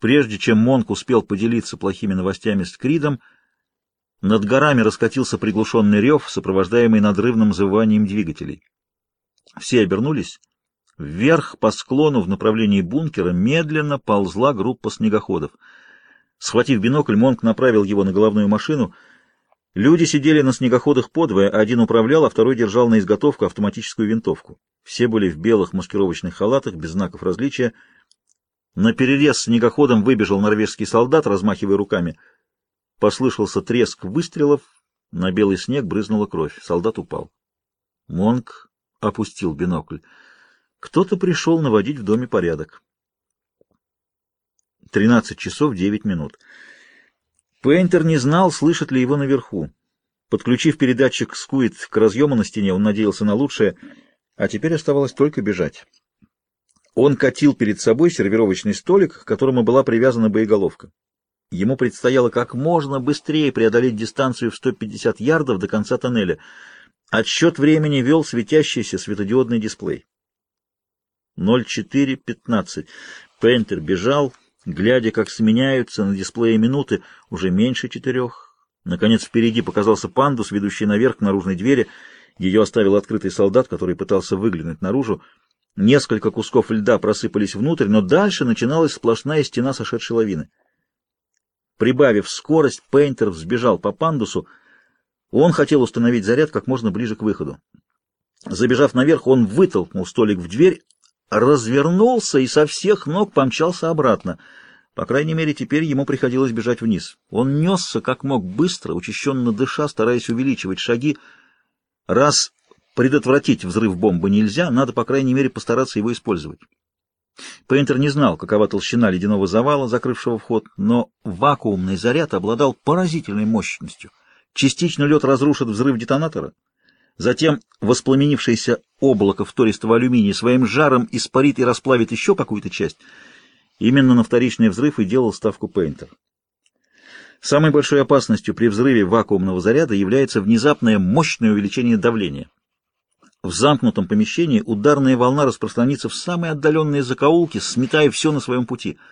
Прежде чем Монк успел поделиться плохими новостями с Кридом, над горами раскатился приглушенный рев, сопровождаемый надрывным завыванием двигателей. Все обернулись. Вверх по склону в направлении бункера медленно ползла группа снегоходов. Схватив бинокль, Монк направил его на головную машину. Люди сидели на снегоходах подвое, один управлял, а второй держал на изготовку автоматическую винтовку. Все были в белых маскировочных халатах, без знаков различия. На перерез снегоходом выбежал норвежский солдат, размахивая руками. Послышался треск выстрелов, на белый снег брызнула кровь. Солдат упал. Монк опустил бинокль. Кто-то пришел наводить в доме порядок. 13 часов 9 минут. Пейнтер не знал, слышат ли его наверху. Подключив передатчик Скуит к разъему на стене, он надеялся на лучшее, а теперь оставалось только бежать. Он катил перед собой сервировочный столик, к которому была привязана боеголовка. Ему предстояло как можно быстрее преодолеть дистанцию в 150 ярдов до конца тоннеля — Отсчет времени вел светящийся светодиодный дисплей. 04.15. Пентер бежал, глядя, как сменяются на дисплее минуты, уже меньше четырех. Наконец впереди показался пандус, ведущий наверх к наружной двери. Ее оставил открытый солдат, который пытался выглянуть наружу. Несколько кусков льда просыпались внутрь, но дальше начиналась сплошная стена сошедшей лавины. Прибавив скорость, Пейнтер взбежал по пандусу, он хотел установить заряд как можно ближе к выходу. Забежав наверх, он вытолкнул столик в дверь, развернулся и со всех ног помчался обратно. По крайней мере, теперь ему приходилось бежать вниз. Он несся как мог быстро, учащенно дыша, стараясь увеличивать шаги. Раз предотвратить взрыв бомбы нельзя, надо, по крайней мере, постараться его использовать. Пейнтер не знал, какова толщина ледяного завала, закрывшего вход, но вакуумный заряд обладал поразительной мощностью. Частично лед разрушит взрыв детонатора, затем воспламенившееся облако втористого алюминия своим жаром испарит и расплавит еще какую-то часть. Именно на вторичный взрыв и делал ставку Пейнтер. Самой большой опасностью при взрыве вакуумного заряда является внезапное мощное увеличение давления. В замкнутом помещении ударная волна распространится в самые отдаленные закоулки, сметая все на своем пути —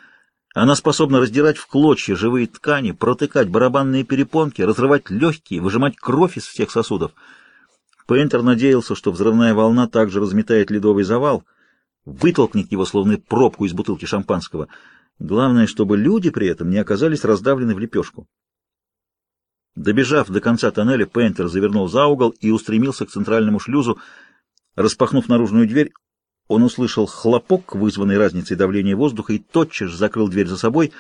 она способна раздирать в клочья живые ткани, протыкать барабанные перепонки, разрывать легкие, выжимать кровь из всех сосудов. Пейнтер надеялся, что взрывная волна также разметает ледовый завал, вытолкнет его, словно пробку из бутылки шампанского. Главное, чтобы люди при этом не оказались раздавлены в лепешку. Добежав до конца тоннеля, Пейнтер завернул за угол и устремился к центральному шлюзу. Распахнув наружную дверь, он услышал хлопок, вызванный разницей давления воздуха, и тотчас закрыл дверь за собой.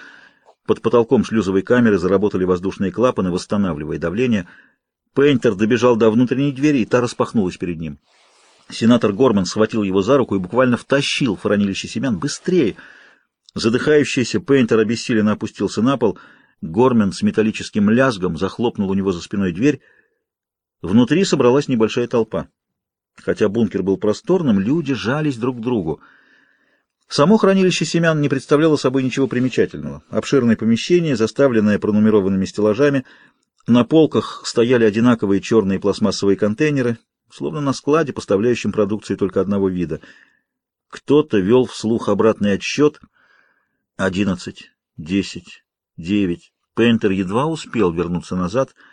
Под потолком шлюзовой камеры заработали воздушные клапаны, восстанавливая давление. Пейнтер добежал до внутренней двери, и та распахнулась перед ним. Сенатор Горман схватил его за руку и буквально втащил в хранилище семян. «Быстрее!» Задыхающийся Пейнтер обессиленно опустился на пол. Гормен с металлическим лязгом захлопнул у него за спиной дверь. Внутри собралась небольшая толпа. Хотя бункер был просторным, люди жались друг к другу. Само хранилище семян не представляло собой ничего примечательного. Обширное помещение, заставленное пронумерованными стеллажами, на полках стояли одинаковые черные пластмассовые контейнеры, словно на складе, поставляющем продукцию только одного вида. Кто-то вел вслух обратный отсчет. Одиннадцать, десять, девять. Пейнтер едва успел вернуться назад —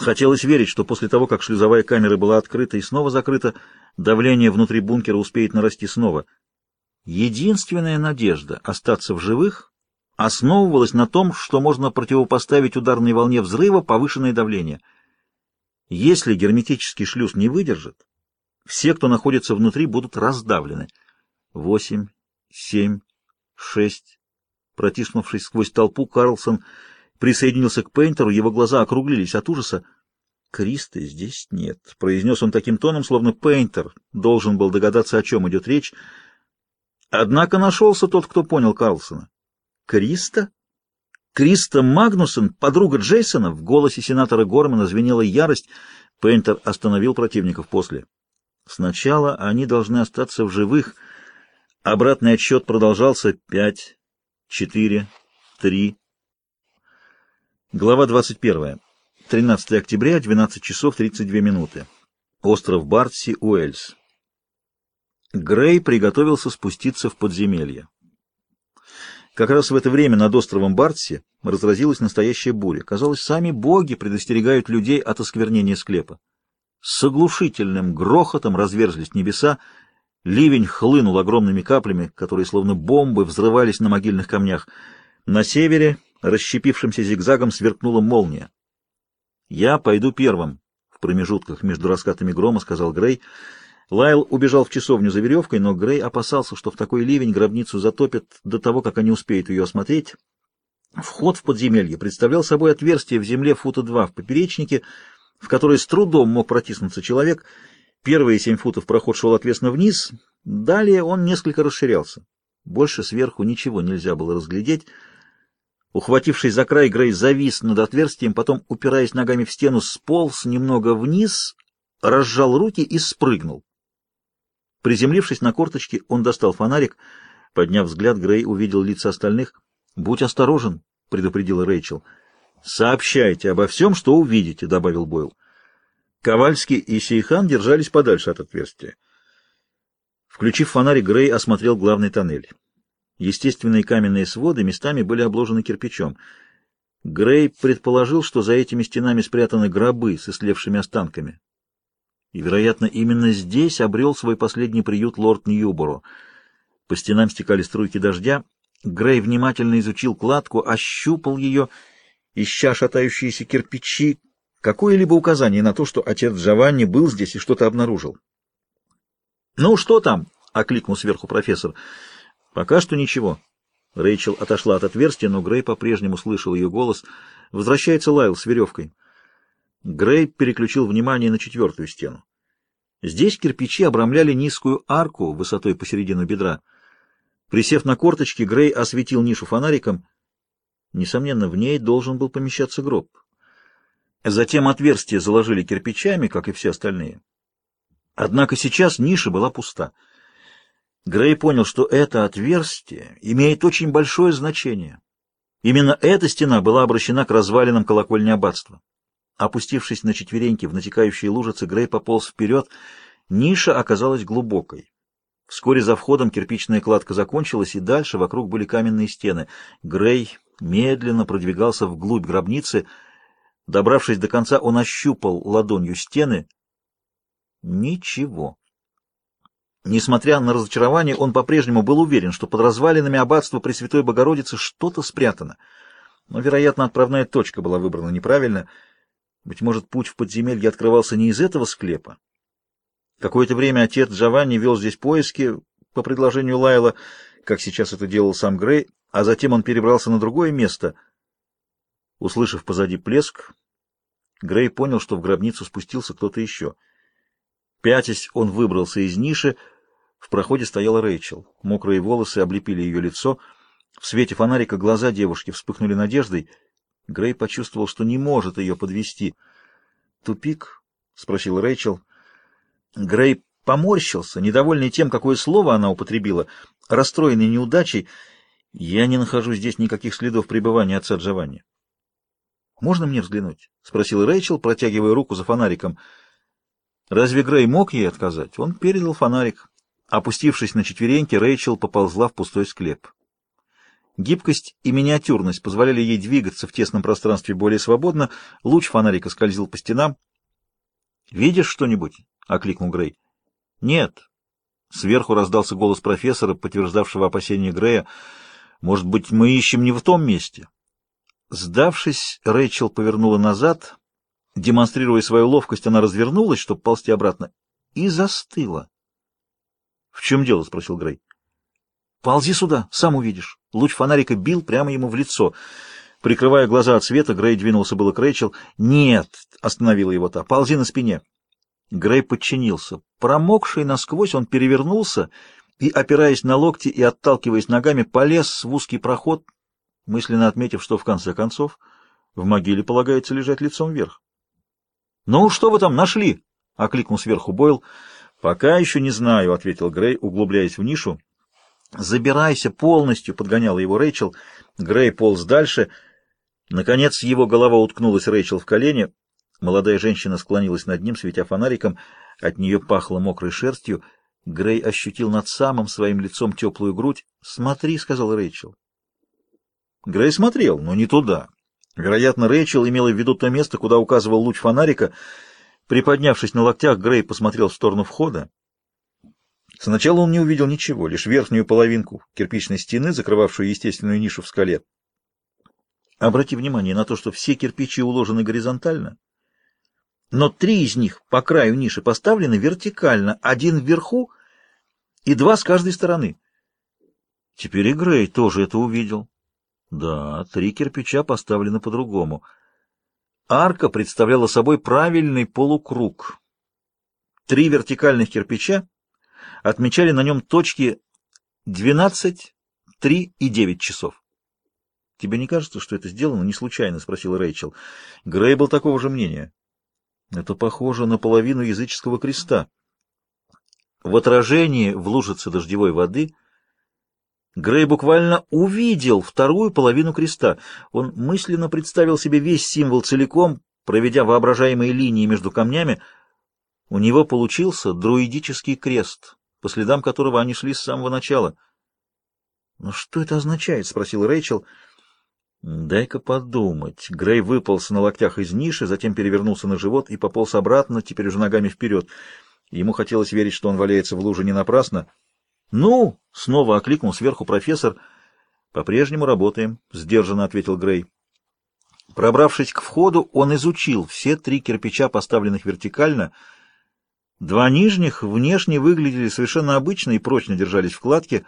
Хотелось верить, что после того, как шлюзовая камера была открыта и снова закрыта, давление внутри бункера успеет нарасти снова. Единственная надежда остаться в живых основывалась на том, что можно противопоставить ударной волне взрыва повышенное давление. Если герметический шлюз не выдержит, все, кто находится внутри, будут раздавлены. Восемь, семь, шесть. Протиснувшись сквозь толпу, Карлсон присоединился к Пейнтеру, его глаза округлились от ужаса. «Кристы здесь нет», — произнес он таким тоном, словно Пейнтер должен был догадаться, о чем идет речь. Однако нашелся тот, кто понял Карлсона. «Криста?» Криста Магнусон, подруга Джейсона, в голосе сенатора Гормана звенела ярость. Пейнтер остановил противников после. Сначала они должны остаться в живых. Обратный отсчет продолжался. Пять, четыре, три, Глава 21. 13 октября, 12 часов 32 минуты. Остров Бартси, Уэльс. Грей приготовился спуститься в подземелье. Как раз в это время над островом Бартси разразилась настоящая буря. Казалось, сами боги предостерегают людей от осквернения склепа. С оглушительным грохотом разверзлись небеса, ливень хлынул огромными каплями, которые словно бомбы взрывались на могильных камнях. На севере, расщепившимся зигзагом, сверкнула молния. «Я пойду первым», — в промежутках между раскатами грома сказал Грей. Лайл убежал в часовню за веревкой, но Грей опасался, что в такой ливень гробницу затопят до того, как они успеют ее осмотреть. Вход в подземелье представлял собой отверстие в земле фута два в поперечнике, в которое с трудом мог протиснуться человек. Первые семь футов проход шел отвесно вниз, далее он несколько расширялся. Больше сверху ничего нельзя было разглядеть. Ухватившись за край, Грей завис над отверстием, потом, упираясь ногами в стену, сполз немного вниз, разжал руки и спрыгнул. Приземлившись на корточки, он достал фонарик. Подняв взгляд, Грей увидел лица остальных. «Будь осторожен», — предупредила Рэйчел. «Сообщайте обо всем, что увидите», — добавил Бойл. Ковальский и Сейхан держались подальше от отверстия. Включив фонарик, Грей осмотрел главный тоннель. Естественные каменные своды местами были обложены кирпичом. Грей предположил, что за этими стенами спрятаны гробы с ислевшими останками. И, вероятно, именно здесь обрел свой последний приют лорд Ньюборо. По стенам стекали струйки дождя. Грей внимательно изучил кладку, ощупал ее, ища шатающиеся кирпичи, какое-либо указание на то, что отец Джованни был здесь и что-то обнаружил. «Ну, что там?» — окликнул сверху профессор. «Пока что ничего». Рэйчел отошла от отверстия, но Грей по-прежнему слышал ее голос. «Возвращается Лайл с веревкой». Грей переключил внимание на четвертую стену. Здесь кирпичи обрамляли низкую арку высотой посередину бедра. Присев на корточки, Грей осветил нишу фонариком. Несомненно, в ней должен был помещаться гроб. Затем отверстие заложили кирпичами, как и все остальные. Однако сейчас ниша была пуста. Грей понял, что это отверстие имеет очень большое значение. Именно эта стена была обращена к развалинам колокольни аббатства. Опустившись на четвереньки в натекающие лужицы, Грей пополз вперед. Ниша оказалась глубокой. Вскоре за входом кирпичная кладка закончилась, и дальше вокруг были каменные стены. Грей медленно продвигался вглубь гробницы. Добравшись до конца, он ощупал ладонью стены. Ничего. Несмотря на разочарование, он по-прежнему был уверен, что под развалинами аббатства Пресвятой Богородицы что-то спрятано. Но, вероятно, отправная точка была выбрана неправильно — быть может, путь в подземелье открывался не из этого склепа. Какое-то время отец Джованни вел здесь поиски по предложению Лайла, как сейчас это делал сам Грей, а затем он перебрался на другое место. Услышав позади плеск, Грей понял, что в гробницу спустился кто-то еще. Пятясь, он выбрался из ниши. В проходе стояла Рэйчел. Мокрые волосы облепили ее лицо. В свете фонарика глаза девушки вспыхнули надеждой — Грей почувствовал, что не может ее подвести. «Тупик?» — спросил Рэйчел. Грей поморщился, недовольный тем, какое слово она употребила, расстроенный неудачей. «Я не нахожу здесь никаких следов пребывания отца Джованни». «Можно мне взглянуть?» — спросил Рэйчел, протягивая руку за фонариком. Разве Грей мог ей отказать? Он передал фонарик. Опустившись на четвереньки, Рэйчел поползла в пустой склеп. Гибкость и миниатюрность позволяли ей двигаться в тесном пространстве более свободно. Луч фонарика скользил по стенам. «Видишь что-нибудь?» — окликнул Грей. «Нет». Сверху раздался голос профессора, подтверждавшего опасения Грея. «Может быть, мы ищем не в том месте?» Сдавшись, Рэйчел повернула назад. Демонстрируя свою ловкость, она развернулась, чтобы ползти обратно, и застыла. «В чем дело?» — спросил Грей. «Ползи сюда, сам увидишь». Луч фонарика бил прямо ему в лицо. Прикрывая глаза от света, Грей двинулся было к Рэйчел. «Нет!» — остановила его та. «Ползи на спине!» Грей подчинился. Промокший насквозь, он перевернулся и, опираясь на локти и отталкиваясь ногами, полез в узкий проход, мысленно отметив, что в конце концов в могиле полагается лежать лицом вверх. «Ну, что вы там нашли?» — окликнул сверху Бойл. «Пока еще не знаю», — ответил Грей, углубляясь в нишу. «Забирайся полностью!» — подгоняла его Рэйчел. Грей полз дальше. Наконец его голова уткнулась Рэйчел в колени. Молодая женщина склонилась над ним, светя фонариком. От нее пахло мокрой шерстью. Грей ощутил над самым своим лицом теплую грудь. «Смотри», — сказал Рэйчел. Грей смотрел, но не туда. Вероятно, Рэйчел имела в виду то место, куда указывал луч фонарика. Приподнявшись на локтях, Грей посмотрел в сторону входа. Сначала он не увидел ничего, лишь верхнюю половинку кирпичной стены, закрывавшую естественную нишу в скале. Обрати внимание на то, что все кирпичи уложены горизонтально, но три из них по краю ниши поставлены вертикально, один вверху и два с каждой стороны. Теперь и Грей тоже это увидел. Да, три кирпича поставлены по-другому. Арка представляла собой правильный полукруг. Три вертикальных кирпича отмечали на нем точки 12, 3 и 9 часов. «Тебе не кажется, что это сделано не случайно?» — спросил Рэйчел. Грей был такого же мнения. «Это похоже на половину языческого креста». В отражении в лужице дождевой воды Грей буквально увидел вторую половину креста. Он мысленно представил себе весь символ целиком, проведя воображаемые линии между камнями. У него получился друидический крест, по следам которого они шли с самого начала. «Но что это означает?» — спросил Рэйчел. «Дай-ка подумать». Грей выполз на локтях из ниши, затем перевернулся на живот и пополз обратно, теперь уже ногами вперед. Ему хотелось верить, что он валяется в луже не напрасно. «Ну!» — снова окликнул сверху профессор. «По-прежнему работаем», — сдержанно ответил Грей. Пробравшись к входу, он изучил все три кирпича, поставленных вертикально. Два нижних внешне выглядели совершенно обычно и прочно держались вкладки.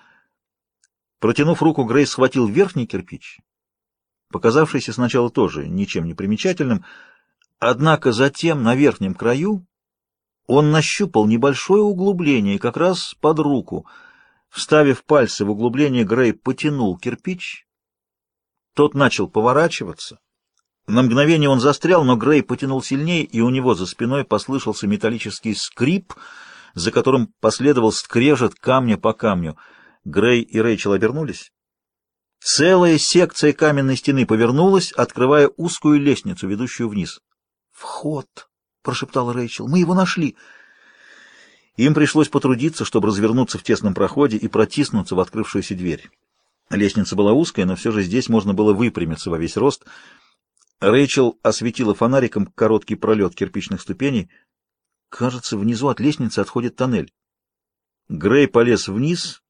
Протянув руку, Грей схватил верхний кирпич показавшийся сначала тоже ничем не примечательным, однако затем на верхнем краю он нащупал небольшое углубление как раз под руку. Вставив пальцы в углубление, Грей потянул кирпич. Тот начал поворачиваться. На мгновение он застрял, но Грей потянул сильнее, и у него за спиной послышался металлический скрип, за которым последовал скрежет камня по камню. Грей и Рэйчел обернулись. Целая секция каменной стены повернулась, открывая узкую лестницу, ведущую вниз. «Вход!» — прошептал Рэйчел. «Мы его нашли!» Им пришлось потрудиться, чтобы развернуться в тесном проходе и протиснуться в открывшуюся дверь. Лестница была узкая, но все же здесь можно было выпрямиться во весь рост. Рэйчел осветила фонариком короткий пролет кирпичных ступеней. Кажется, внизу от лестницы отходит тоннель. Грей полез вниз